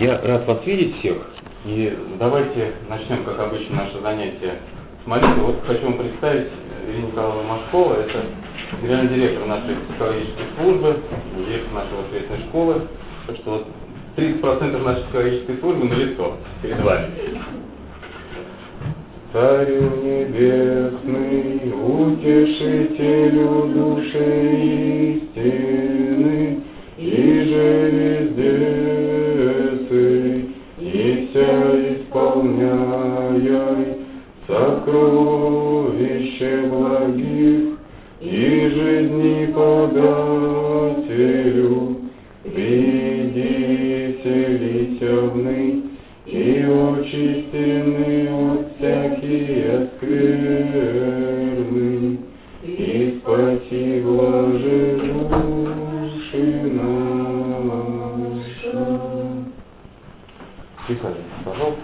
Я рад вас видеть всех. И давайте начнем, как обычно, наше занятие с молитвы. Вот хочу вам представить Ирину Николаевну Машкова. Это генеральный директор нашей психологической службы, директор нашей воскресной школы. Так что вот 30% нашей психологической службы на лицо перед вами. Царю небесный, утешителю души истины, и же везде вся исполняй сокровище благих, и жизни подателю, приди селися вны, и очистены от всякие скверны, и спаси Присаживайтесь, пожалуйста.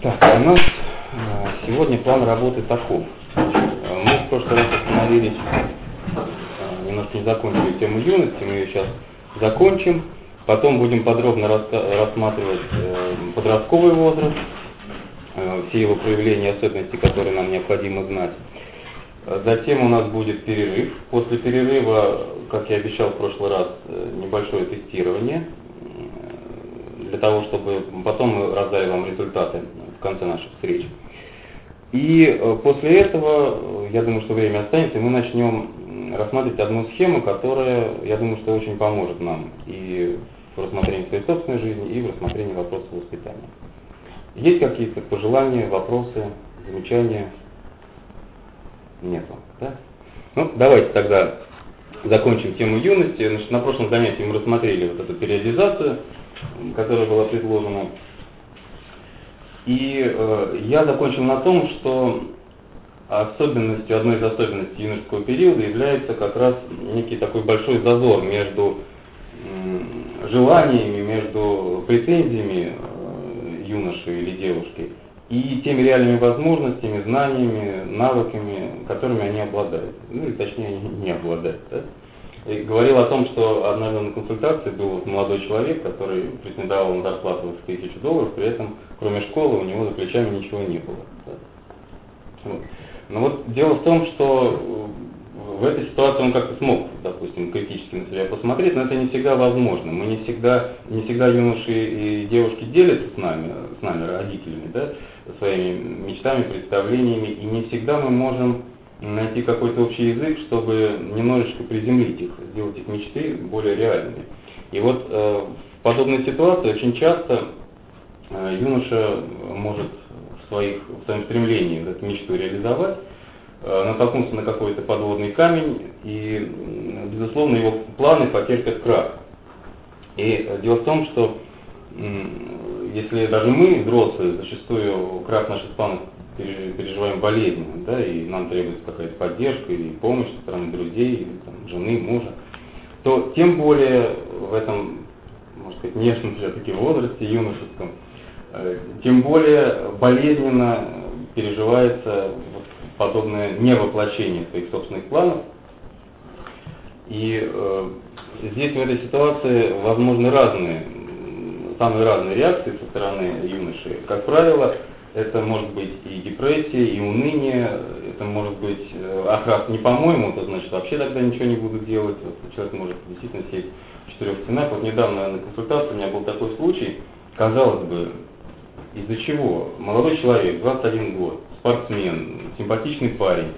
Так, у нас э, сегодня план работы таков. Э, мы в прошлый раз остановились, э, немножко не закончили тему юности, мы ее сейчас закончим. Потом будем подробно рассматривать подростковый возраст, все его проявления и особенности, которые нам необходимо знать. Затем у нас будет перерыв. После перерыва, как я обещал в прошлый раз, небольшое тестирование, для того, чтобы потом мы раздали вам результаты в конце наших встреч. И после этого, я думаю, что время останется, и мы начнем рассматривать одну схему, которая, я думаю, что очень поможет нам и в рассмотрении своей собственной жизни, и в рассмотрении вопросов воспитания. Есть какие-то пожелания, вопросы, замечания? Нету, да? Ну, давайте тогда закончим тему юности. Значит, на прошлом занятии мы рассмотрели вот эту периодизацию, которая была предложена. И э, я закончил на том, что особенностью, одной из особенностей юношеского периода является как раз некий такой большой зазор между желаниями, между претензиями э, юноши или девушки и теми реальными возможностями, знаниями, навыками, которыми они обладают. Ну или точнее они не обладают. Да? И говорил о том, что однажды на консультации был молодой человек, который претендовал на зарплату в тысячу долларов, при этом кроме школы у него за плечами ничего не было. Да? Вот. Но вот дело в том, что в этой ситуации он как-то смог, допустим, критически на себя посмотреть, но это не всегда возможно. Мы не всегда, не всегда юноши и девушки делятся с нами, с нами, родителями, да, своими мечтами, представлениями, и не всегда мы можем найти какой-то общий язык, чтобы немножечко приземлить их, сделать их мечты более реальными. И вот э, в подобной ситуации очень часто э, юноша может в, своих, в своем стремлении эту мечту реализовать, э, натолкнуться на какой-то подводный камень, и, безусловно, его планы потерпят крах. И э, дело в том, что если даже мы, взрослые, зачастую крах наших планов переживаем болезненно, да, и нам требуется какая-то поддержка или помощь со стороны друзей, или, там, жены, мужа, то тем более в этом, можно сказать, нежном все-таки возрасте, юношеском, э, тем более болезненно переживается подобное невоплощение своих собственных планов. И э, здесь в этой ситуации возможны разные, самые разные реакции со стороны юноши. Как правило, это может быть и депрессия, и уныние, это может быть, э, ах, раз не по-моему, то значит вообще тогда ничего не буду делать. Вот человек может действительно сидеть в четырех стенах. Вот недавно на консультации у меня был такой случай, казалось бы, из-за чего? Молодой человек, 21 год, спортсмен, симпатичный парень,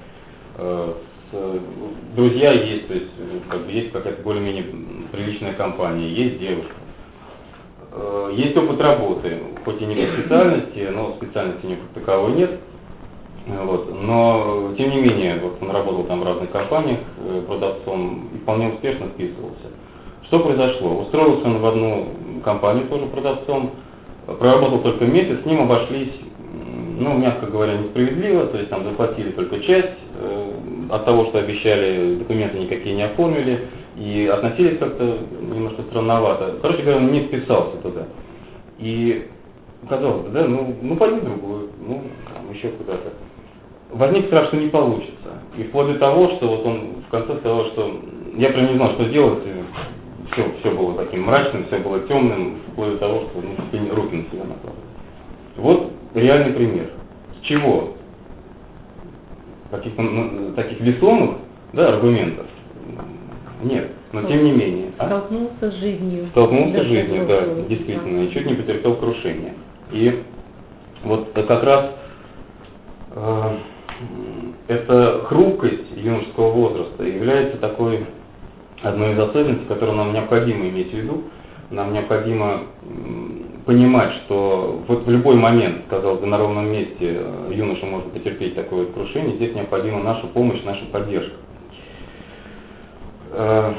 э, с, друзья есть, то есть как бы есть какая-то более-менее приличная компания, есть девушка. Э, есть опыт работы, хоть и не по специальности, но специальности никакой таковой нет. Вот. Но, тем не менее, вот он работал там в разных компаниях э, продавцом и вполне успешно вписывался. Что произошло? Устроился он в одну компанию тоже продавцом, проработал только месяц, с ним обошлись, ну, мягко говоря, несправедливо, то есть там заплатили только часть, э, от того, что обещали, документы никакие не оформили, и относились как-то немножко странновато. Короче говоря, он не вписался туда. И казалось бы, да, ну, ну пойди в другую, ну, там, еще куда-то. Возник страх, что не получится. И вплоть до того, что вот он в конце сказал, что я прям не знал, что делать, все, все было таким мрачным, все было темным, вплоть до того, что ну, руки на себя накладывали. Вот реальный пример. С чего? Каких-то ну, таких весомых да, аргументов нет. Но тем не менее. А? Столкнулся с жизнью. Столкнулся с жизнью, да, действительно, и чуть не потерпел крушение. И вот как раз э, эта хрупкость юношеского возраста является такой одной из особенностей, которую нам необходимо иметь в виду. Нам необходимо понимать, что вот в любой момент, казалось бы, на ровном месте э, юноша может потерпеть такое крушение, здесь необходима наша помощь, наша поддержка. Э,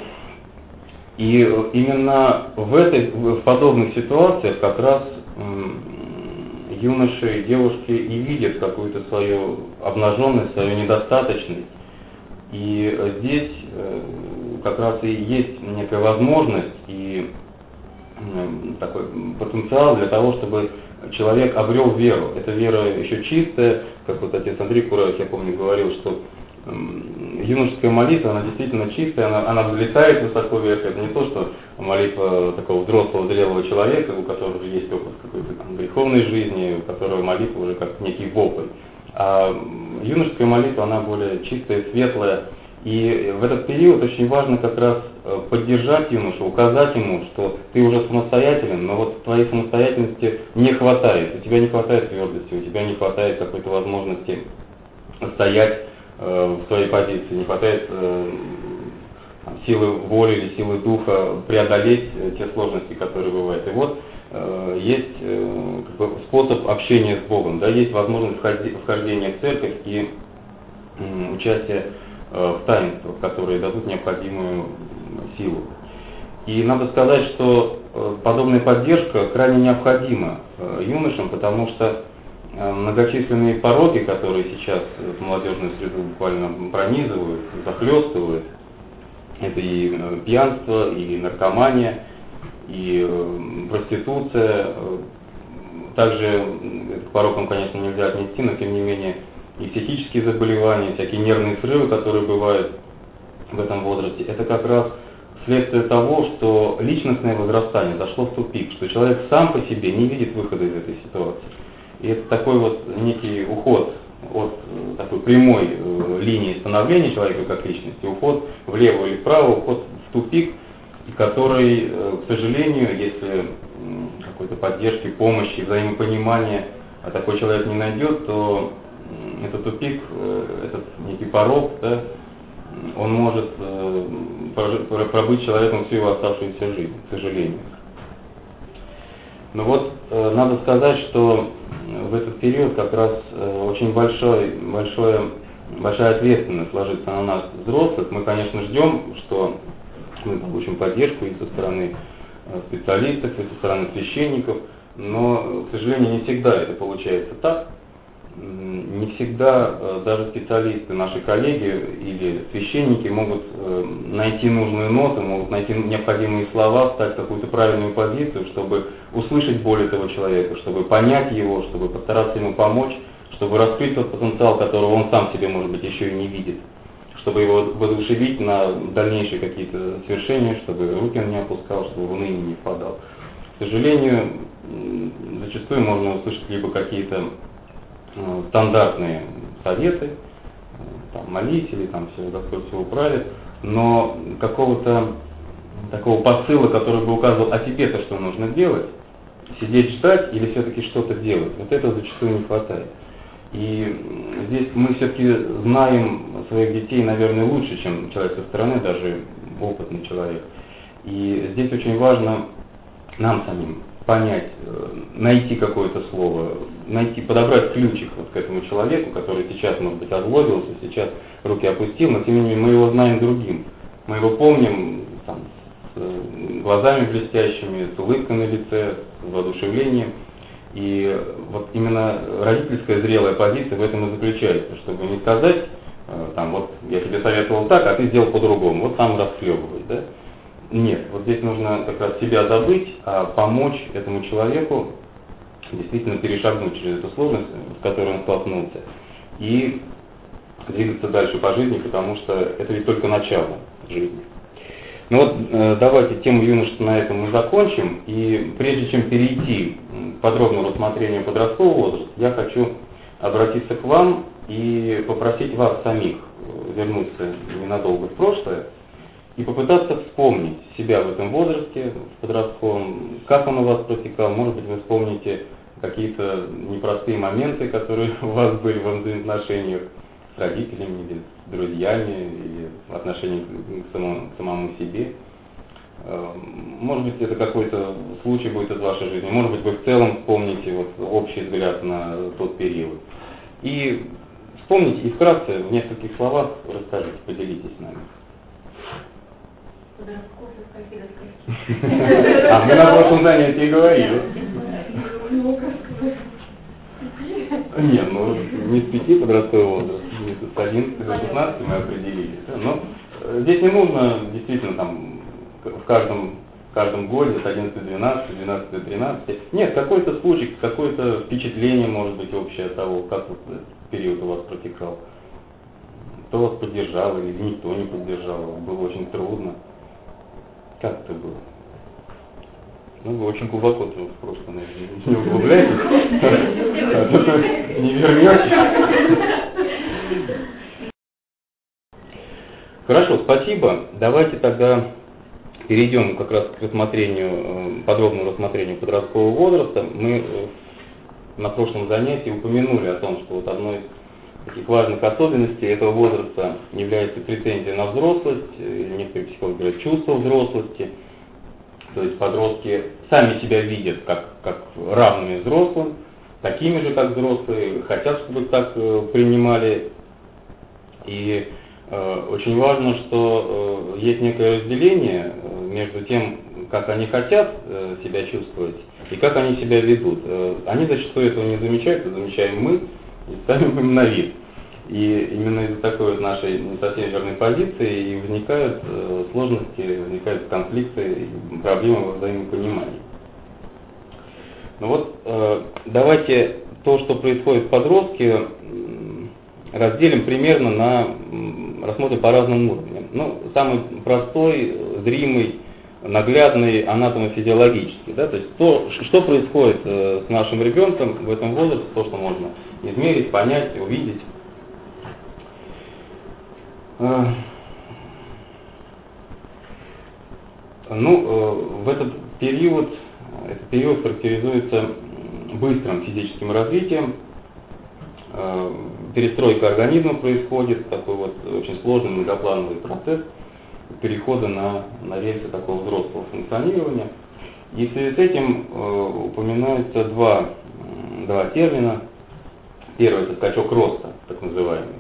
и именно в, этой, в подобных ситуациях как раз юноши и девушки и видят какую-то свою обнаженность, свою недостаточность. И здесь э, как раз и есть некая возможность и такой потенциал для того, чтобы человек обрел веру. Эта вера еще чистая, как вот отец Андрей Кураев, я помню, говорил, что юношеская молитва, она действительно чистая, она, она взлетает высоко вверх. Это не то, что молитва такого взрослого, зрелого человека, у которого есть опыт какой-то там греховной жизни, у которого молитва уже как некий вопль. А юношеская молитва, она более чистая, светлая. И в этот период очень важно как раз э, поддержать юношу, указать ему, что ты уже самостоятелен, но вот твоей самостоятельности не хватает. У тебя не хватает твердости, у тебя не хватает какой-то возможности стоять в своей позиции, не хватает э, силы воли или силы духа преодолеть э, те сложности, которые бывают. И вот есть как бы, способ общения с Богом, да, есть возможность вхождения в церковь и участие в таинствах, которые дадут необходимую силу. И надо сказать, что подобная поддержка крайне необходима юношам, потому что Э, многочисленные пороки, которые сейчас молодежную среду буквально пронизывают, захлестывают, это и э, пьянство, и наркомания, и э, проституция. Также к порокам, конечно, нельзя отнести, но тем не менее и психические заболевания, всякие нервные срывы, которые бывают в этом возрасте, это как раз следствие того, что личностное возрастание зашло в тупик, что человек сам по себе не видит выхода из этой ситуации. И это такой вот некий уход от э, такой прямой э, линии становления человека как личности, уход влево или вправо, уход в тупик, который, э, к сожалению, если какой-то поддержки, помощи, взаимопонимания а такой человек не найдет, то этот тупик, этот некий порог, да, он может пробыть человеком всю его оставшуюся жизнь, к сожалению. Но вот э, надо сказать, что в этот период как раз э, очень большой, большое, большая ответственность ложится на нас, взрослых. Мы, конечно, ждем, что мы получим поддержку и со стороны э, специалистов, и со стороны священников, но, к сожалению, не всегда это получается так не всегда э, даже специалисты, наши коллеги или священники могут э, найти нужную ноту, могут найти необходимые слова, встать в какую-то правильную позицию, чтобы услышать боль этого человека, чтобы понять его, чтобы постараться ему помочь, чтобы раскрыть тот потенциал, которого он сам себе, может быть, еще и не видит, чтобы его воодушевить на дальнейшие какие-то свершения, чтобы руки он не опускал, чтобы в уныние не впадал. К сожалению, зачастую можно услышать либо какие-то стандартные советы, э, там, молись там все, Господь все управит, но какого-то такого посыла, который бы указывал, а тебе-то что нужно делать, сидеть ждать или все-таки что-то делать, вот этого зачастую не хватает. И здесь мы все-таки знаем своих детей, наверное, лучше, чем человек со стороны, даже опытный человек. И здесь очень важно нам самим понять, э, найти какое-то слово, найти, подобрать ключик вот к этому человеку, который сейчас, может быть, озлобился, сейчас руки опустил, но тем не менее мы его знаем другим. Мы его помним там, с э, глазами блестящими, с улыбкой на лице, с воодушевлением. И вот именно родительская зрелая позиция в этом и заключается, чтобы не сказать, э, там, вот я тебе советовал так, а ты сделал по-другому, вот там расхлебывай, да? Нет, вот здесь нужно как раз себя забыть, а помочь этому человеку действительно перешагнуть через эту сложность, с которой он столкнулся, и двигаться дальше по жизни, потому что это ведь только начало жизни. Ну вот э, давайте тему юношества на этом мы закончим. И прежде чем перейти к подробному рассмотрению подросткового возраста, я хочу обратиться к вам и попросить вас самих вернуться ненадолго в прошлое и попытаться вспомнить себя в этом возрасте, в подростковом, как он у вас протекал, может быть, вы вспомните какие-то непростые моменты, которые у вас были в взаимоотношениях с родителями или с друзьями, или в отношении к самому, к самому себе. Эм, может быть, это какой-то случай будет из вашей жизни, может быть, вы в целом вспомните вот общий взгляд на тот период. И вспомните и вкратце в нескольких словах расскажите, поделитесь с нами. А мы на прошлом занятии говорили. Нет, ну не с пяти подростковый возраст, не с 11 до 16 мы определились. Но э, здесь не нужно действительно там в каждом в каждом годе с 11 до 12, 12 до 13. Нет, какой-то случай, какое-то впечатление может быть общее того, как вот период у вас протекал. Кто вас поддержал или никто не поддержал, было очень трудно. Как это было? Ну, вы очень глубоко в прошлое, наверное, не углубляетесь. Не вернетесь. Хорошо, спасибо. Давайте тогда перейдем как раз к рассмотрению, э, подробному рассмотрению подросткового возраста. Мы э, на прошлом занятии упомянули о том, что вот одной из таких важных особенностей этого возраста является претензия на взрослость, э, некоторые психологи говорят чувство взрослости, то есть подростки сами себя видят как, как равными взрослым, такими же, как взрослые, хотят, чтобы так э, принимали. И э, очень важно, что э, есть некое разделение э, между тем, как они хотят э, себя чувствовать и как они себя ведут. Э, они зачастую этого не замечают, это замечаем мы, и ставим им на вид. И именно из-за такой вот нашей не совсем верной позиции и возникают э, сложности, возникают конфликты, проблемы во взаимопонимании. Ну вот э, давайте то, что происходит в подростке, разделим примерно на, рассмотрим по разным уровням. Ну, самый простой, зримый, наглядный анатомофизиологический. Да? То есть то, что происходит э, с нашим ребенком в этом возрасте, то, что можно измерить, понять, увидеть. Э, ну, э, в этот период, этот период характеризуется быстрым физическим развитием, э, перестройка организма происходит, такой вот очень сложный многоплановый процесс перехода на, на рельсы такого взрослого функционирования. И в связи с этим э, упоминаются два, два термина. Первый это скачок роста, так называемый.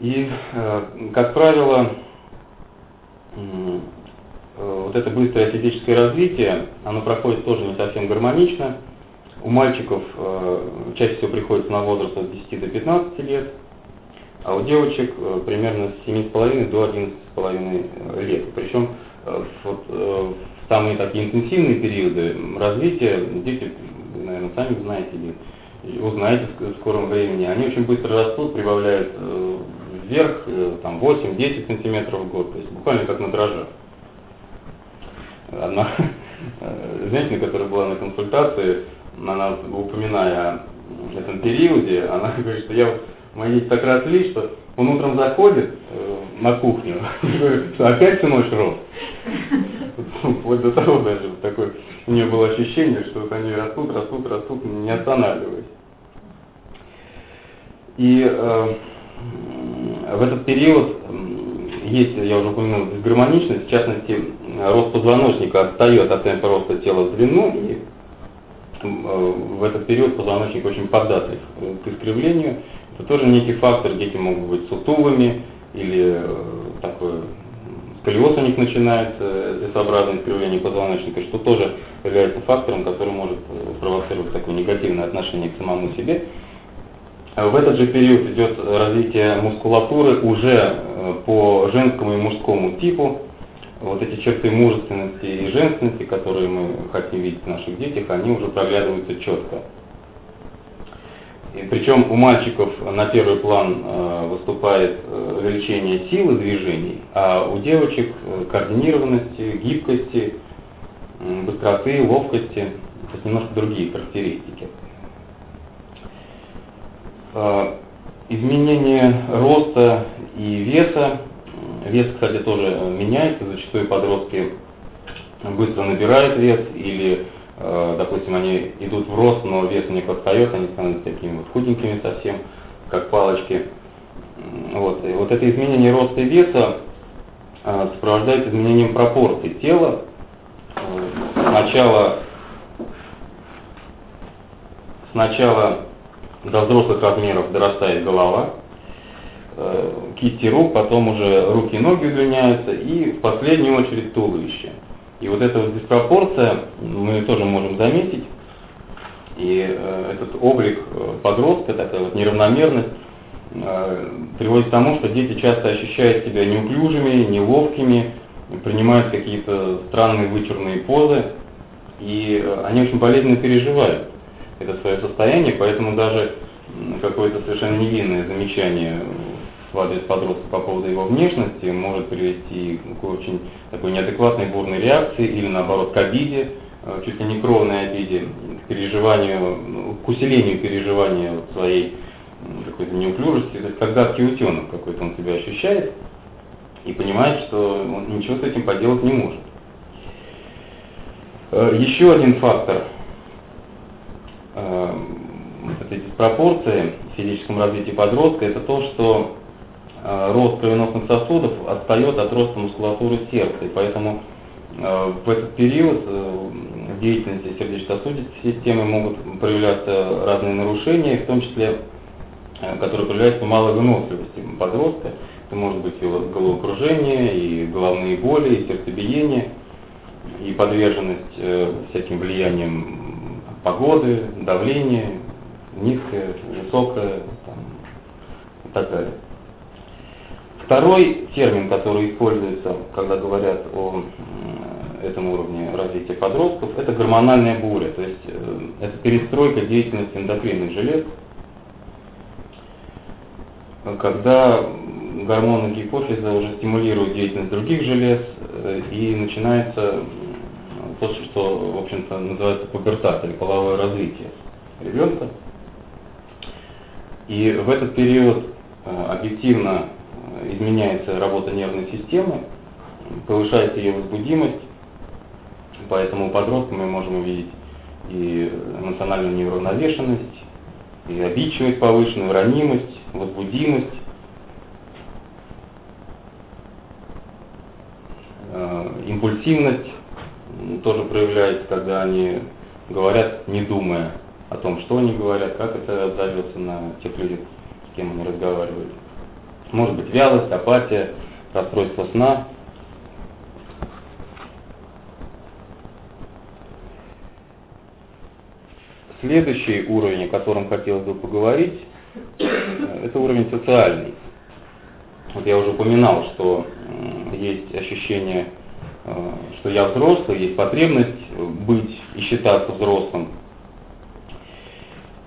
И, э, как правило, э, вот это быстрое физическое развитие, оно проходит тоже не совсем гармонично. У мальчиков э, чаще всего приходится на возраст от 10 до 15 лет, а у девочек примерно с 7,5 до 11,5 лет. Причем вот, в самые такие интенсивные периоды развития дети, наверное, сами знаете узнаете в скором времени, они очень быстро растут, прибавляют вверх, э, там 8-10 сантиметров в год, то есть буквально как на дрожжах. Одна женщина, которая была на консультации, она, упоминая о этом периоде, она говорит, что я вот, мои дети так росли, что он утром заходит э, на кухню, говорит, что опять всю ночь рос. Вот до того даже такое у нее было ощущение, что вот они растут, растут, растут, не останавливаясь. И э, в этот период есть, я уже упомянул, дисгармоничность, в частности, рост позвоночника отстает от темпа роста тела в длину, и э, в этот период позвоночник очень податлив к искривлению. Это тоже некий фактор, дети могут быть сутулыми, или э, такой сколиоз у них начинается, S-образное искривление позвоночника, что тоже является фактором, который может э, провоцировать такое негативное отношение к самому себе. Э, в этот же период идет развитие мускулатуры уже э, по женскому и мужскому типу. Вот эти черты мужественности и женственности, которые мы хотим видеть в наших детях, они уже проглядываются четко. И причем у мальчиков на первый план э, выступает э, увеличение силы движений, а у девочек э, координированности, гибкости, быстроты, ловкости, то есть немножко другие характеристики. Изменение роста и веса. Вес, кстати, тоже меняется. Зачастую подростки быстро набирают вес или допустим, они идут в рост, но вес у них отстает, они становятся такими вот худенькими совсем, как палочки. Вот, и вот это изменение роста и веса э, сопровождается изменением пропорций тела. Э, сначала, сначала до взрослых размеров дорастает голова, кисти рук, потом уже руки и ноги удлиняются, и в последнюю очередь туловище. И вот эта вот диспропорция мы тоже можем заметить. И э, этот облик э, подростка, такая вот неравномерность, э, приводит к тому, что дети часто ощущают себя неуклюжими, неловкими, принимают какие-то странные вычурные позы, и э, они очень болезненно переживают это свое состояние, поэтому даже какое-то совершенно невинное замечание в адрес подростка по поводу его внешности может привести к очень такой неадекватной бурной реакции или наоборот к обиде, э, чуть ли не кровной обиде, к переживанию, ну, к усилению переживания своей какой-то неуклюжести, то есть как гадкий утенок какой-то он себя ощущает и понимает, что он ничего с этим поделать не может. Э, еще один фактор э, этой диспропорции в физическом развитии подростка это то, что рост кровеносных сосудов отстает от роста мускулатуры сердца, и поэтому э, в этот период э, в деятельности сердечно-сосудистой системы могут проявляться разные нарушения, в том числе, которые проявляются малой выносливости подростка. Это может быть и головокружение, и головные боли, и сердцебиение, и подверженность всяким влияниям погоды, давления, низкое, высокое там, и так далее. Второй термин, который используется, когда говорят о этом уровне развития подростков, это гормональная буря, то есть э, это перестройка деятельности эндокринных желез, когда гормоны гипофиза уже стимулируют деятельность других желез, э, и начинается то, что, в общем-то, называется пубертат или половое развитие ребенка. И в этот период э, объективно изменяется работа нервной системы, повышается ее возбудимость, поэтому у подростка мы можем увидеть и эмоциональную неуравновешенность, и обидчивость повышенную, ранимость, возбудимость, э, импульсивность тоже проявляется, когда они говорят, не думая о том, что они говорят, как это отзовется на тех людей, с кем они разговаривают. Может быть вялость, апатия, расстройство сна. Следующий уровень, о котором хотелось бы поговорить, э, это уровень социальный. Вот я уже упоминал, что есть ощущение, э, что я взрослый, есть потребность быть и считаться взрослым.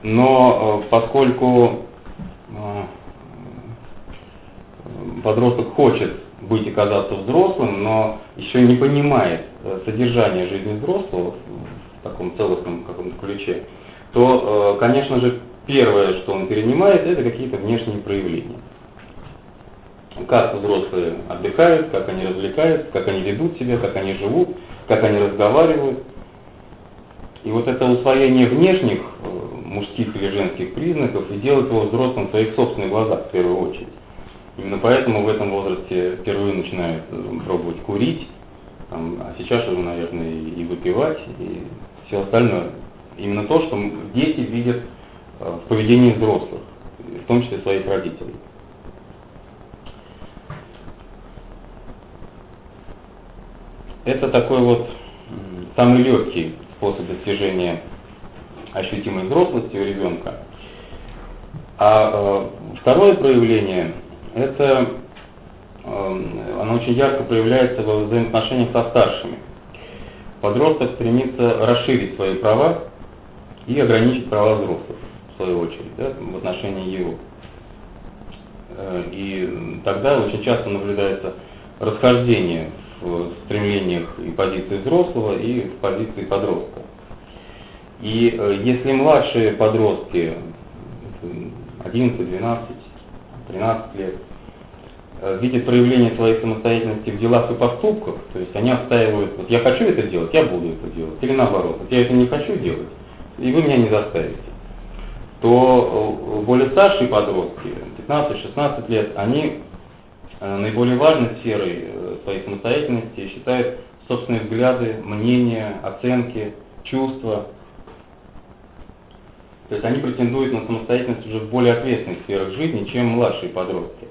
Но э, поскольку подросток хочет быть и казаться взрослым, но еще не понимает э, содержание жизни взрослого в таком целостном каком-то ключе, то, э, конечно же, первое, что он перенимает, это какие-то внешние проявления. Как взрослые отдыхают, как они развлекаются, как они ведут себя, как они живут, как они разговаривают. И вот это усвоение внешних э, мужских или женских признаков и делает его взрослым в своих собственных глазах в первую очередь. Именно поэтому в этом возрасте впервые начинают э, пробовать курить, там, а сейчас уже, наверное, и выпивать, и все остальное. Именно то, что дети видят э, в поведении взрослых, в том числе своих родителей. Это такой вот самый легкий способ достижения ощутимой взрослости у ребенка. А э, второе проявление это эм, оно очень ярко проявляется во взаимоотношениях со старшими. Подросток стремится расширить свои права и ограничить права взрослых в свою очередь, да, в отношении его. Э, и тогда очень часто наблюдается расхождение в стремлениях и позиции взрослого, и в позиции подростка. И э, если младшие подростки, 11, 12, 13 лет, э, видят проявление своей самостоятельности в делах и поступках, то есть они отстаивают, вот я хочу это делать, я буду это делать, или наоборот, вот я это не хочу делать, и вы меня не заставите, то э, более старшие подростки, 15-16 лет, они наиболее важной сферой своей самостоятельности считают собственные взгляды, мнения, оценки, чувства, то есть они претендуют на самостоятельность уже в более ответственных сферах жизни, чем младшие подростки.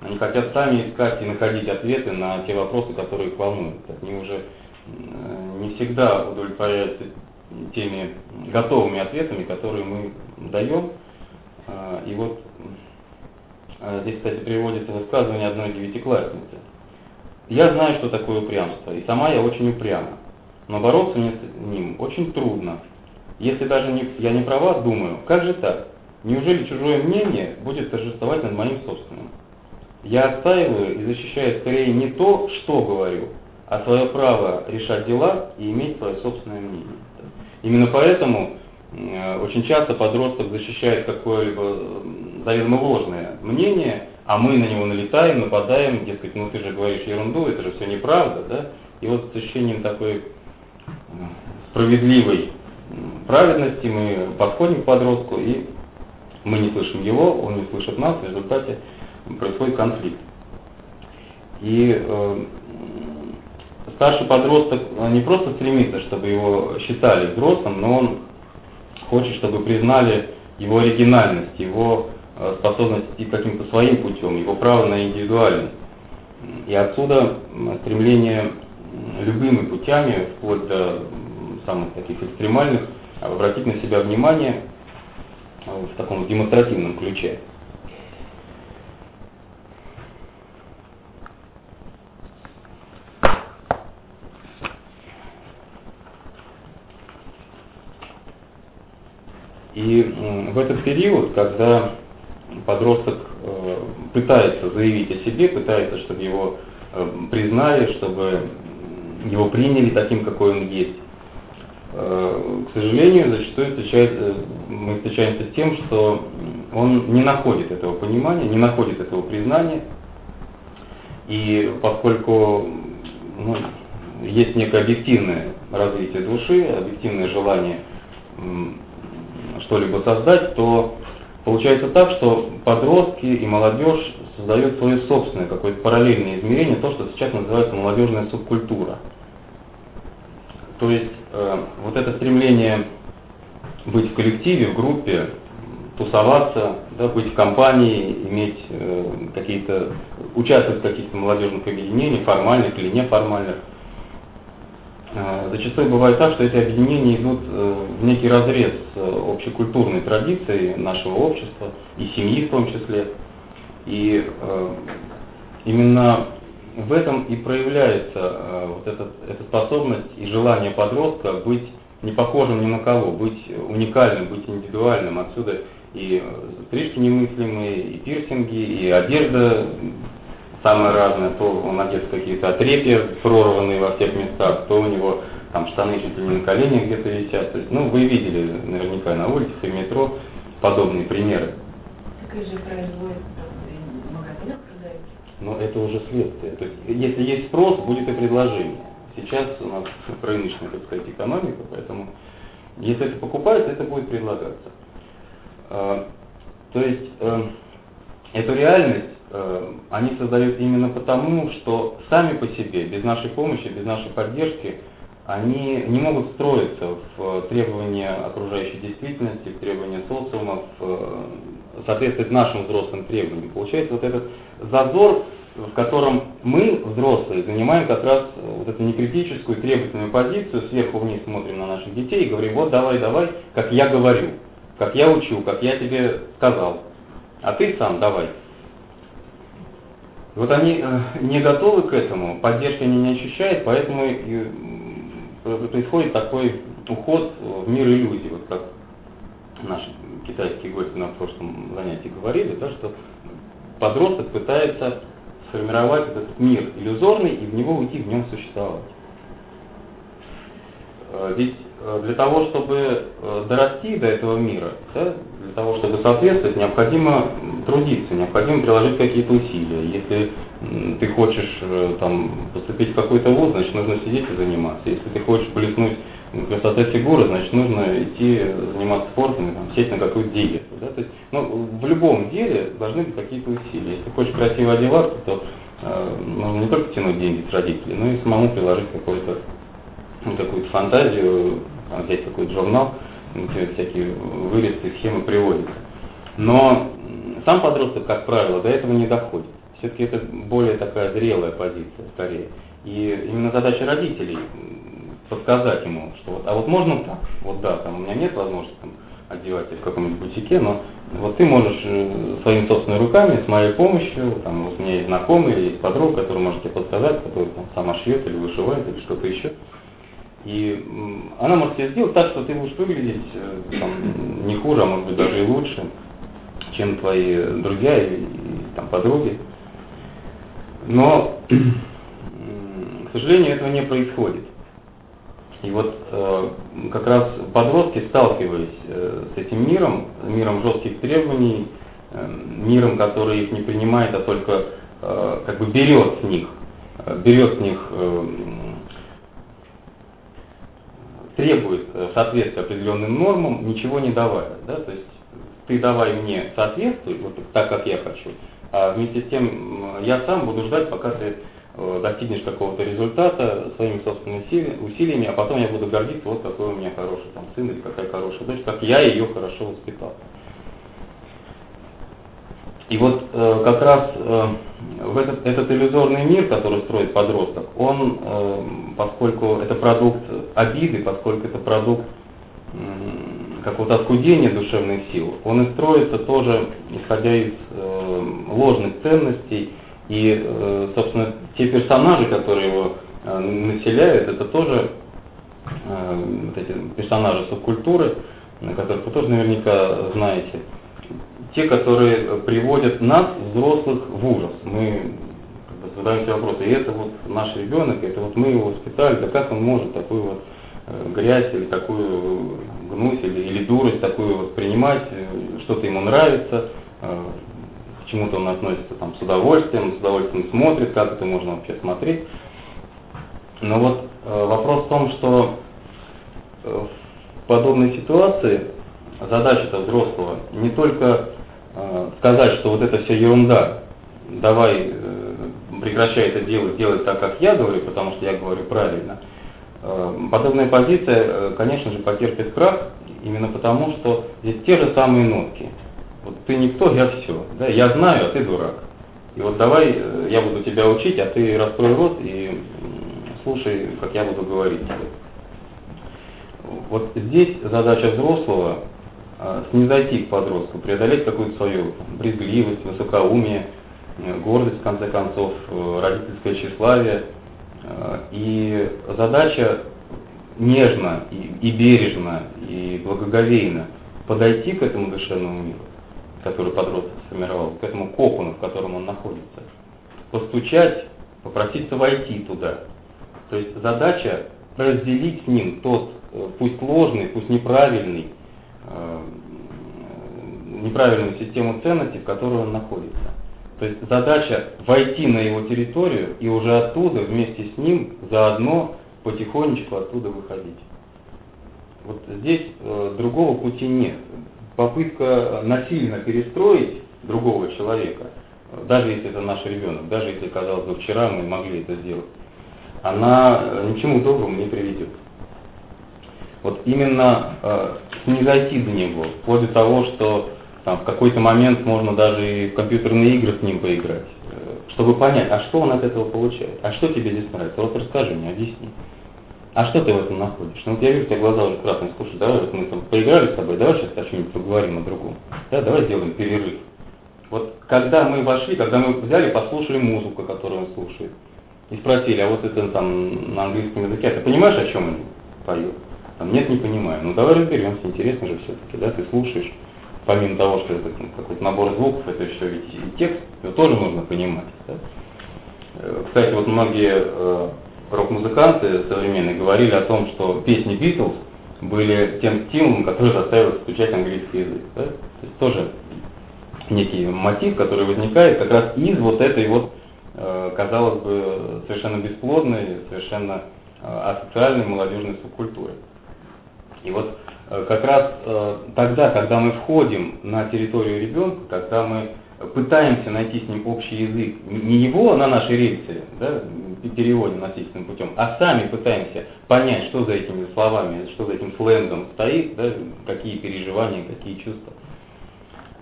Они хотят сами искать и находить ответы на те вопросы, которые их волнуют. Они уже не всегда удовлетворяются теми готовыми ответами, которые мы даем. А, и вот а, здесь, кстати, приводится высказывание одной девятиклассницы. Я знаю, что такое упрямство, и сама я очень упряма, но бороться мне с ним очень трудно, если даже не, я не про вас думаю, как же так? Неужели чужое мнение будет торжествовать над моим собственным? Я отстаиваю и защищаю скорее не то, что говорю, а свое право решать дела и иметь свое собственное мнение. Именно поэтому э, очень часто подросток защищает какое-либо заведомо ложное мнение, а мы на него налетаем, нападаем, дескать, ну ты же говоришь ерунду, это же все неправда, да? И вот с ощущением такой э, справедливой праведности, мы подходим к подростку, и мы не слышим его, он не слышит нас, в результате происходит конфликт. И э, старший подросток не просто стремится, чтобы его считали взрослым, но он хочет, чтобы признали его оригинальность, его э, способность идти каким-то своим путем, его право на индивидуальность. И отсюда стремление любыми путями, вплоть до самых таких экстремальных, обратить на себя внимание а, в таком демонстративном ключе. И в этот период, когда подросток э, пытается заявить о себе, пытается, чтобы его э, признали, чтобы его приняли таким, какой он есть, к сожалению, зачастую встречается, мы встречаемся с тем, что он не находит этого понимания, не находит этого признания. И поскольку ну, есть некое объективное развитие души, объективное желание что-либо создать, то получается так, что подростки и молодежь создают свое собственное какое-то параллельное измерение, то, что сейчас называется молодежная субкультура. То есть э, вот это стремление быть в коллективе, в группе, тусоваться, да, быть в компании, иметь э, какие-то, участвовать в каких-то молодежных объединениях, формальных или неформальных. Э, зачастую бывает так, что эти объединения идут э, в некий разрез с общекультурной традицией нашего общества и семьи в том числе. И э, именно в этом и проявляется э, вот этот, эта способность и желание подростка быть не похожим ни на кого, быть уникальным, быть индивидуальным. Отсюда и стрижки немыслимые, и пирсинги, и одежда самая разная. То он одет какие-то отрепья, прорванные во всех местах, то у него там штаны чуть ли не на коленях где-то висят. То есть, ну, вы видели наверняка на улице, в метро подобные примеры. Такое же производится но это уже следствие. То есть, если есть спрос, будет и предложение. Сейчас у нас рыночная, так сказать, экономика, поэтому если это покупается, это будет предлагаться. А, то есть э, эту реальность э, они создают именно потому, что сами по себе, без нашей помощи, без нашей поддержки, они не могут строиться в требования окружающей действительности, в требования социума, в э, соответствовать нашим взрослым требованиям. Получается вот этот зазор, в котором мы, взрослые, занимаем как раз вот эту некритическую требовательную позицию, сверху вниз смотрим на наших детей и говорим, вот давай, давай, как я говорю, как я учу, как я тебе сказал, а ты сам давай. Вот они э, не готовы к этому, поддержки они не ощущают, поэтому происходит такой уход в мир иллюзий, вот как наш китайские гости на прошлом занятии говорили, да, что подросток пытается сформировать этот мир иллюзорный и в него уйти, в нем существовать. Э, ведь э, для того, чтобы э, дорасти до этого мира, да, для того, чтобы соответствовать, необходимо трудиться, необходимо приложить какие-то усилия. Если ты хочешь там, поступить в какой-то вуз, значит нужно сидеть и заниматься. Если ты хочешь блеснуть красотой фигуры, значит нужно идти заниматься спортом там, сесть на какую-то диету. Да? То есть, ну, в любом деле должны быть какие-то усилия. Если хочешь красиво одеваться, то э, нужно не только тянуть деньги с родителей, но и самому приложить какой-то ну, какую-то фантазию, взять какой-то журнал, всякие вырезки, схемы приводятся. Но сам подросток, как правило, до этого не доходит. Все-таки это более такая зрелая позиция, скорее. И именно задача родителей подсказать ему, что вот, а вот можно так, вот да, там у меня нет возможности там, одевать в каком-нибудь бутике, но вот ты можешь э, своими собственными руками, с моей помощью, там вот у меня есть знакомый или есть подруга, который может тебе подсказать, который там сама шьет или вышивает или что-то еще. И она может тебе сделать так, что ты будешь выглядеть э, там, не хуже, а может быть даже и лучше, чем твои друзья и, и там, подруги. Но, к сожалению, этого не происходит. И вот э, как раз подростки, сталкиваясь э, с этим миром, миром жестких требований, э, миром, который их не принимает, а только э, как бы берет с них, э, берет с них э, требует э, соответствия определенным нормам, ничего не давая. Да? То есть ты давай мне соответствуй, вот так, как я хочу, а вместе с тем я сам буду ждать, пока ты э, достигнешь какого-то результата своими собственными усилиями, а потом я буду гордиться, вот какой у меня хороший там, сын или какая хорошая дочь, как я ее хорошо воспитал. И вот э, как раз э, в этот, этот иллюзорный мир, который строит подросток, он, э, поскольку это продукт обиды, поскольку это продукт э, какого-то оскудения душевных сил, он и строится тоже исходя из э, ложных ценностей. И, э, собственно, те персонажи, которые его э, населяют, это тоже э, вот эти персонажи субкультуры, которых вы тоже наверняка знаете те, которые э, приводят нас, взрослых, в ужас. Мы задаем себе вопросы, и это вот наш ребенок, это вот мы его воспитали, да как он может такую вот э, грязь или такую гнусь или, или дурость такую воспринимать, э, что-то ему нравится, к чему-то он относится там с удовольствием, с удовольствием смотрит, как это можно вообще смотреть. Но вот вопрос в том, что в подобной ситуации задача-то взрослого не только Э, сказать, что вот это все ерунда, давай э, прекращай это делать, делай так, как я говорю, потому что я говорю правильно. Э, подобная позиция, конечно же, потерпит крах, именно потому, что здесь те же самые нотки. Вот ты никто, я все. Да? Я знаю, а ты дурак. И вот давай я буду тебя учить, а ты раскрой рот и слушай, как я буду говорить тебе. Вот здесь задача взрослого снизойти к подростку, преодолеть какую-то свою брезгливость, высокоумие, э, гордость, в конце концов, э, родительское тщеславие. Э, и задача нежно и, и бережно, и благоговейно подойти к этому душевному миру, который подросток сформировал, к этому кокону, в котором он находится, постучать, попроситься войти туда. То есть задача разделить с ним тот, пусть ложный, пусть неправильный, Э, неправильную систему ценностей, в которой он находится. То есть задача войти на его территорию и уже оттуда вместе с ним заодно потихонечку оттуда выходить. Вот здесь э, другого пути нет. Попытка насильно перестроить другого человека, даже если это наш ребенок, даже если, казалось бы, вчера мы могли это сделать, она э, ни к чему доброму не приведет. Вот именно э, снизойти до него, вплоть до того, что там, в какой-то момент можно даже и в компьютерные игры с ним поиграть, э, чтобы понять, а что он от этого получает, а что тебе здесь нравится, вот расскажи мне, объясни. А что ты в этом находишь? Ну я вижу, у тебя глаза уже красные, слушай, давай вот мы там поиграли с тобой, давай сейчас о чем-нибудь поговорим о другом. Да, давай сделаем перерыв. Вот когда мы вошли, когда мы взяли, послушали музыку, которую он слушает, и спросили, а вот это там на английском языке, а ты понимаешь, о чем они поют? Там, нет, не понимаю. Ну давай разберемся, интересно же все-таки, да, ты слушаешь. помимо того, что это какой-то набор звуков, это еще ведь и текст, его тоже нужно понимать. Да? Э, кстати, вот многие э, рок-музыканты современные говорили о том, что песни Битлз были тем стимулом, который заставил изучать английский язык. Да? То есть тоже некий мотив, который возникает как раз из вот этой вот, э, казалось бы, совершенно бесплодной, совершенно асоциальной молодежной субкультуры. И вот э, как раз тогда, когда мы входим на территорию ребенка, когда мы пытаемся найти с ним общий язык, не его на нашей рельсе, да, переводим насильственным путем, а сами пытаемся понять, что за этими словами, что за этим сленгом стоит, да, какие переживания, какие чувства,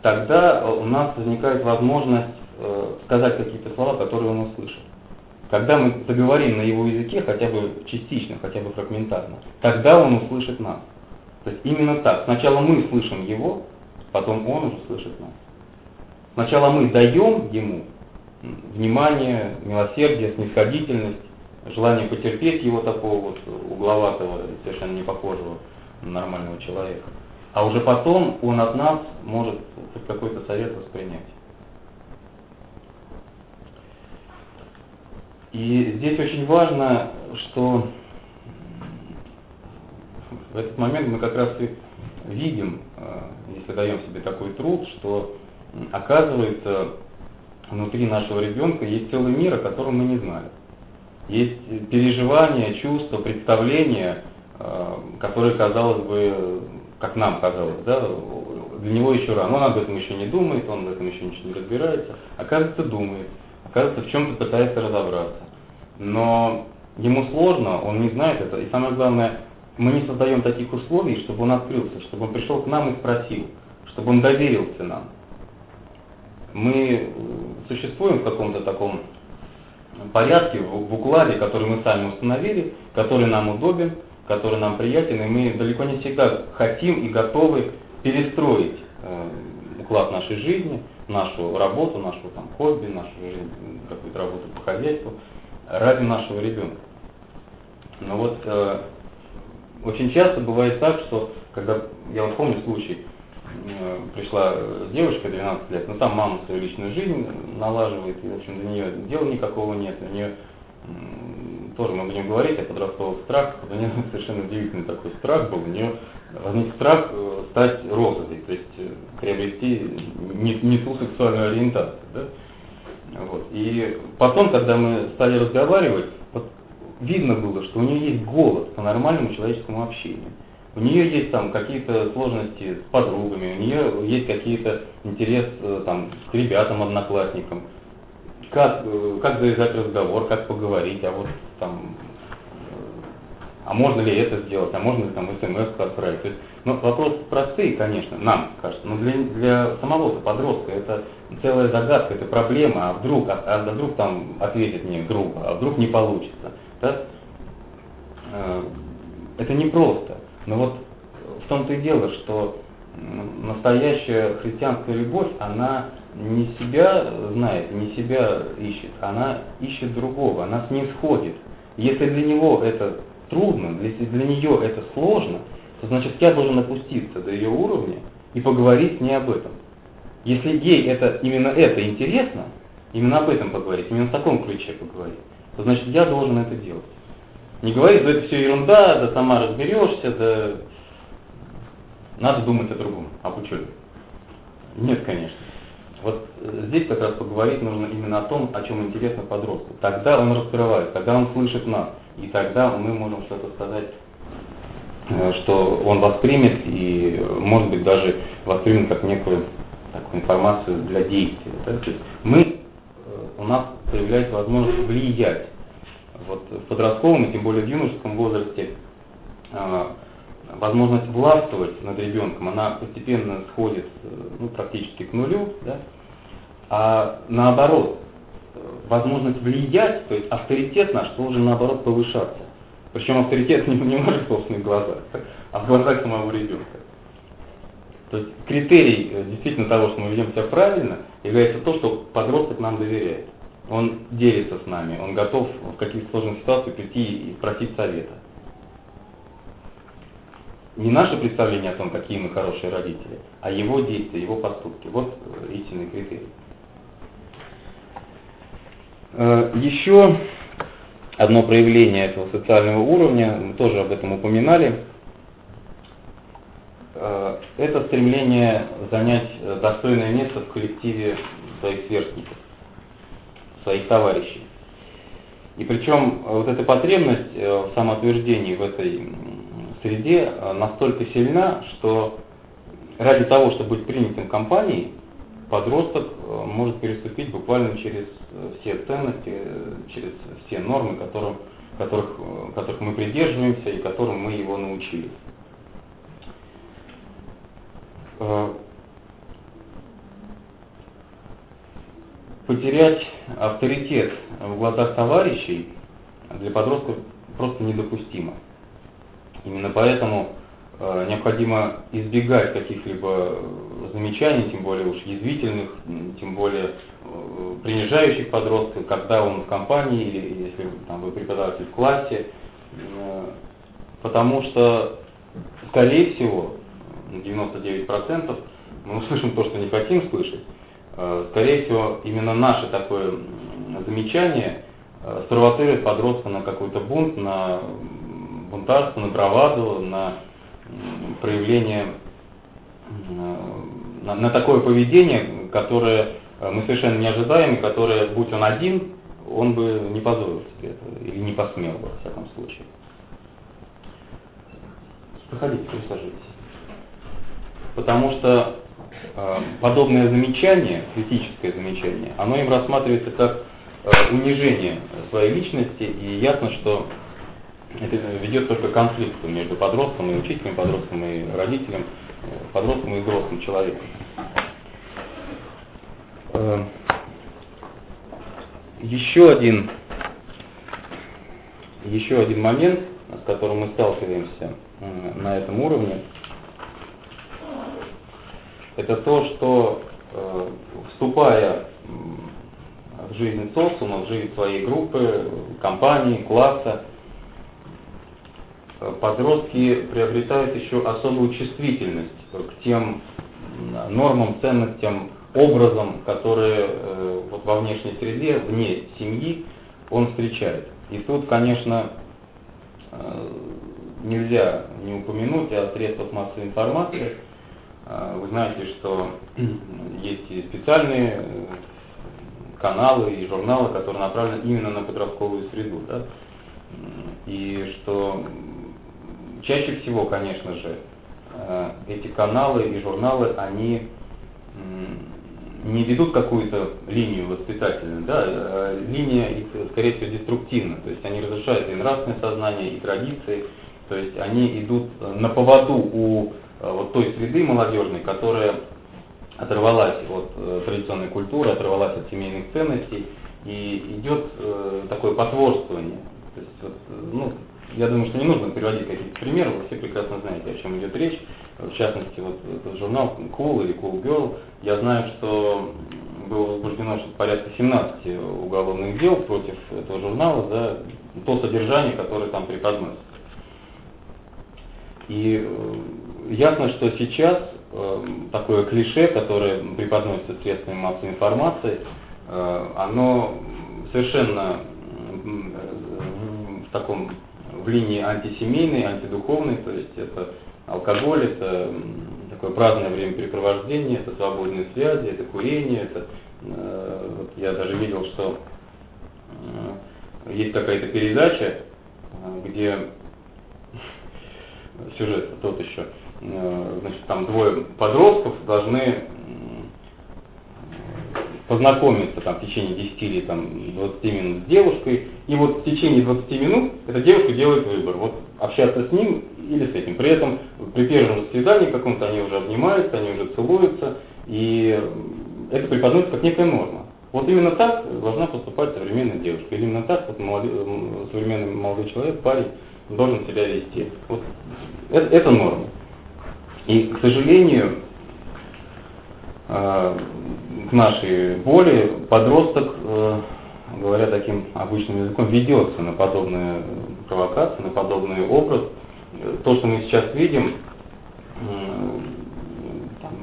тогда у нас возникает возможность э, сказать какие-то слова, которые он услышит. Когда мы заговорим на его языке, хотя бы частично, хотя бы фрагментарно, тогда он услышит нас. То есть именно так. Сначала мы слышим его, потом он уже слышит нас. Сначала мы даем ему внимание, милосердие, снисходительность, желание потерпеть его такого вот угловатого, совершенно не похожего на нормального человека. А уже потом он от нас может какой-то совет воспринять. И здесь очень важно, что в этот момент мы как раз и видим, э, если даем себе такой труд, что оказывается, внутри нашего ребенка есть целый мир, о котором мы не знали. Есть переживания, чувства, представления, э, которые, казалось бы, как нам казалось, да, для него еще рано. Он об этом еще не думает, он в этом еще ничего не разбирается. Оказывается, думает, оказывается, в чем-то пытается разобраться. Но ему сложно, он не знает это. И самое главное, мы не создаем таких условий, чтобы он открылся, чтобы он пришел к нам и спросил, чтобы он доверился нам мы э, существуем в каком-то таком порядке, в, укладе, который мы сами установили, который нам удобен, который нам приятен, и мы далеко не всегда хотим и готовы перестроить э, уклад нашей жизни, нашу работу, нашу там, хобби, нашу какую-то работу по хозяйству ради нашего ребенка. Но вот э, очень часто бывает так, что когда, я вот помню случай, Э, пришла девушка 12 лет, но там мама свою личную жизнь налаживает, и, в общем, для нее дела никакого нет, у нее тоже мы будем говорить о подростковых страхах, у нее совершенно удивительный такой страх был, у нее возник страх э, стать розовой, то есть э, приобрести не, не ту сексуальную ориентацию. Да? Вот. И потом, когда мы стали разговаривать, вот видно было, что у нее есть голод по нормальному человеческому общению. У нее есть там какие-то сложности с подругами, у нее есть какие-то интерес э, там, к ребятам, одноклассникам. Как, э, как завязать разговор, как поговорить, а вот там, э, а можно ли это сделать, а можно ли там смс отправить. То есть, ну, вопросы простые, конечно, нам кажется, но для, для самого подростка это целая загадка, это проблема, а вдруг, а, а вдруг там ответит мне грубо, а вдруг не получится. Да? Это непросто. Но вот в том-то и дело, что настоящая христианская любовь, она не себя знает, не себя ищет, она ищет другого, она с ним сходит. Если для него это трудно, если для нее это сложно, то значит я должен опуститься до ее уровня и поговорить с ней об этом. Если ей это, именно это интересно, именно об этом поговорить, именно в таком ключе поговорить, то значит я должен это делать. Не говорит, да это все ерунда, да сама разберешься, да надо думать о другом, об учебе. Нет, конечно. Вот э, здесь как раз поговорить нужно именно о том, о чем интересно подростку. Тогда он раскрывает, тогда он слышит нас, и тогда мы можем что-то сказать, э, что он воспримет и, может быть, даже воспримет как некую такую информацию для действия. Да? То есть мы, э, у нас появляется возможность влиять вот в подростковом и тем более в юношеском возрасте а, возможность властвовать над ребенком, она постепенно сходит ну, практически к нулю, да? а наоборот, возможность влиять, то есть авторитет наш должен наоборот повышаться. Причем авторитет не, не в наших собственных глазах, а в глазах самого ребенка. То есть критерий э, действительно того, что мы ведем себя правильно, является то, что подросток нам доверяет он делится с нами, он готов в каких-то сложных ситуациях прийти и спросить совета. не наше представление о том, какие мы хорошие родители, а его действия, его поступки. Вот истинный критерий. Еще одно проявление этого социального уровня, мы тоже об этом упоминали, это стремление занять достойное место в коллективе своих сверстников, своих товарищей. И причем вот эта потребность в самоотверждении в этой среде настолько сильна, что ради того, чтобы быть принятым компанией, подросток может переступить буквально через все ценности, через все нормы, которым, которых, которых мы придерживаемся и которым мы его научили. Потерять авторитет в глазах товарищей для подростков просто недопустимо. Именно поэтому э, необходимо избегать каких-либо замечаний, тем более уж язвительных, тем более э, принижающих подростка, когда он в компании или если там, вы преподаватель в классе, э, потому что, скорее всего, 99% мы услышим то, что не хотим слышать, Э, скорее всего, именно наше такое замечание э, спровоцирует подростка на какой-то бунт, на бунтарство, на браваду, на проявление, э, на, на такое поведение, которое мы совершенно не ожидаем, и которое, будь он один, он бы не позволил себе этого, или не посмел бы, во всяком случае. Проходите, присаживайтесь. Потому что Э, подобное замечание, критическое замечание, оно им рассматривается как э, унижение своей личности, и ясно, что это ведет только к конфликту между подростком и учителем, подростком и родителем, э, подростком и взрослым человеком. Еще один, еще один момент, с которым мы сталкиваемся на этом уровне, это то, что э, вступая в жизнь социума, в жизнь своей группы, компании, класса, э, подростки приобретают еще особую чувствительность к тем нормам, ценностям, образом, которые э, вот во внешней среде, вне семьи, он встречает. И тут, конечно, нельзя не упомянуть о средствах массовой информации, вы знаете, что есть и специальные э, каналы и журналы, которые направлены именно на подростковую среду. Да? И что чаще всего, конечно же, э, эти каналы и журналы, они не ведут какую-то линию воспитательную, да, а линия скорее всего, деструктивна, то есть они разрушают и нравственное сознание, и традиции, то есть они идут на поводу у Э, вот той среды молодежной, которая оторвалась от э, традиционной культуры, оторвалась от семейных ценностей, и идет э, такое потворствование. То есть, вот, ну, я думаю, что не нужно приводить каких-то примеров, вы все прекрасно знаете, о чем идет речь. В частности, вот этот журнал Cool или Cool Girl, я знаю, что было возбуждено порядка 17 уголовных дел против этого журнала за то содержание, которое там преподносится. И ясно, что сейчас э, такое клише, которое преподносится средствами массовой информации, э, оно совершенно в таком в линии антисемейной, антидуховной, то есть это алкоголь, это такое праздное времяпрепровождение, это свободные связи, это курение, это э, вот я даже видел, что есть какая-то передача, где сюжет тот еще, Э, значит, там двое подростков должны познакомиться там, в течение 10 или там, 20 минут с девушкой, и вот в течение 20 минут эта девушка делает выбор, вот общаться с ним или с этим. При этом при первом свидании каком-то они уже обнимаются, они уже целуются, и это преподносится как некая норма. Вот именно так должна поступать современная девушка, или именно так вот молодой, современный молодой человек, парень должен себя вести. Вот это, это норма. И, к сожалению, э, к нашей боли подросток, э, говоря таким обычным языком, ведется на подобные провокации, на подобный образ. То, что мы сейчас видим,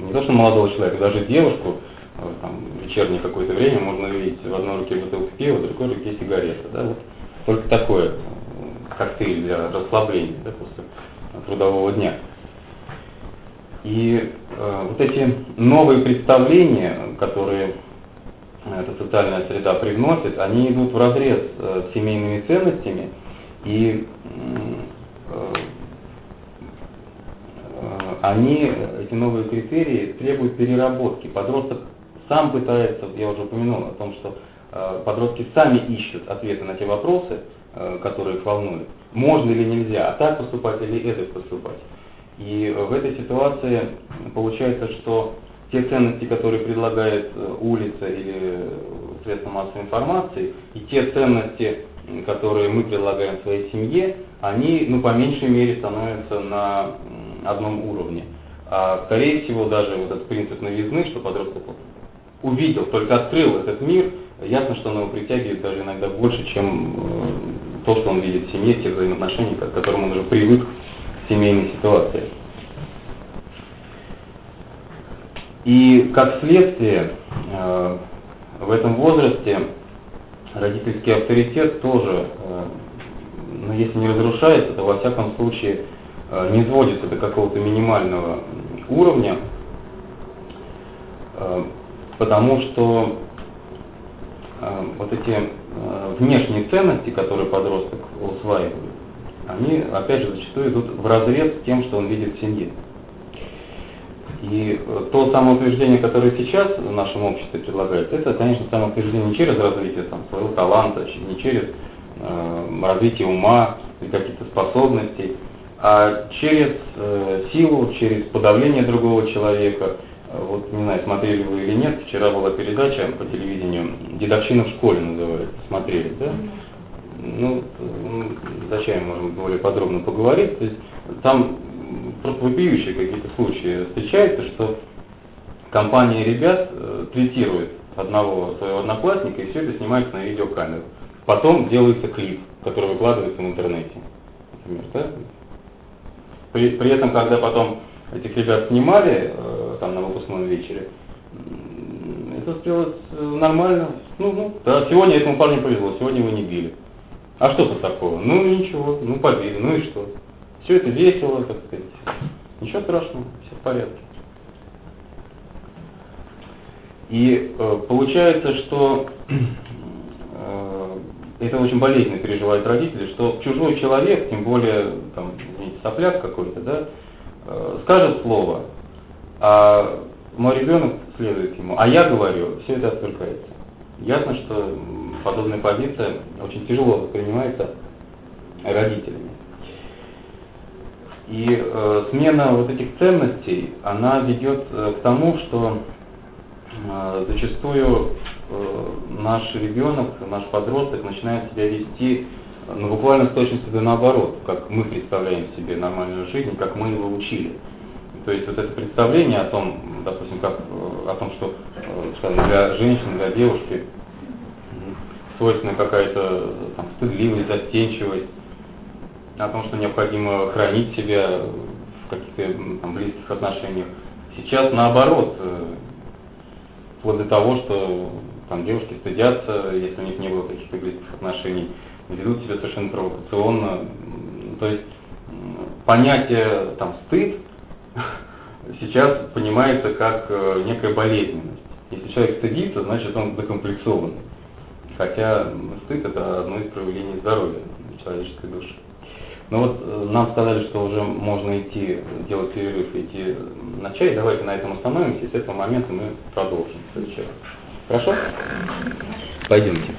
не то что молодого человека, даже девушку, э, там, вечернее какое-то время можно увидеть в одной руке бутылку пива, в другой руке сигарета. Да? Вот только такое э, коктейль для расслабления да, после трудового дня. И э, вот эти новые представления, которые эта социальная среда привносит, они идут в разрез э, с семейными ценностями, и э, э, они, эти новые критерии, требуют переработки. Подросток сам пытается, я уже упомянул о том, что э, подростки сами ищут ответы на те вопросы, э, которые их волнуют. Можно или нельзя, а так поступать или это поступать. И в этой ситуации получается, что те ценности, которые предлагает э, улица или средства массовой информации, и те ценности, которые мы предлагаем своей семье, они, ну, по меньшей мере, становятся на одном уровне. А, скорее всего, даже вот этот принцип новизны, что подросток увидел, только открыл этот мир, ясно, что он его притягивает даже иногда больше, чем э, то, что он видит в семье, те взаимоотношения, к которым он уже привык семейной ситуации. И как следствие, э, в этом возрасте родительский авторитет тоже, э, ну, если не разрушается, то во всяком случае э, не сводится до какого-то минимального уровня, потому что вот эти внешние ценности, которые подросток усваивает, они, опять же, зачастую идут в разрез с тем, что он видит в семье. И э, то самоутверждение, которое сейчас в нашем обществе предлагается, это, конечно, самоутверждение не через развитие там, своего таланта, не через э, развитие ума или каких-то способностей, а через э, силу, через подавление другого человека. Э, вот, не знаю, смотрели вы или нет, вчера была передача по телевидению «Дедовщина в школе» называется. Смотрели, да? Ну, зачем, можем более подробно поговорить. То есть, там просто вопиющие какие-то случаи встречаются, что компания ребят э, третирует одного своего одноклассника и все это снимается на видеокамеру. Потом делается клип, который выкладывается в интернете. Например, да? при, при этом, когда потом этих ребят снимали э, там на выпускном вечере, это сделать э, нормально. Ну, ну, да, сегодня этому парню повезло, сегодня его не били. А что тут такого? Ну ничего, ну побили, ну и что? Все это весело, так сказать. Ничего страшного, все в порядке. И э, получается, что э, это очень болезненно переживают родители, что чужой человек, тем более там, сопляк какой-то, да, э, скажет слово, а мой ребенок следует ему, а я говорю, все это отвергается. Ясно, что подобная позиция очень тяжело воспринимается родителями. И э, смена вот этих ценностей, она ведет э, к тому, что э, зачастую э, наш ребенок, наш подросток начинает себя вести ну, буквально с точностью до наоборот, как мы представляем себе нормальную жизнь, как мы его учили. То есть вот это представление о том, допустим, как, э, о том, что э, скажем, для женщины, для девушки свойственна какая-то там, стыдливость, застенчивость, о том, что необходимо хранить себя в каких-то там, близких отношениях. Сейчас наоборот, э, вплоть до того, что там девушки стыдятся, если у них не было каких-то близких отношений, ведут себя совершенно провокационно. То есть понятие там стыд сейчас понимается как э, некая болезненность. Если человек стыдится, значит он закомплексован. Хотя стыд это одно из проявлений здоровья человеческой души. Ну вот э, нам сказали, что уже можно идти, делать перерыв идти на чай. Давайте на этом остановимся, и с этого момента мы продолжим. Хорошо? Пойдемте.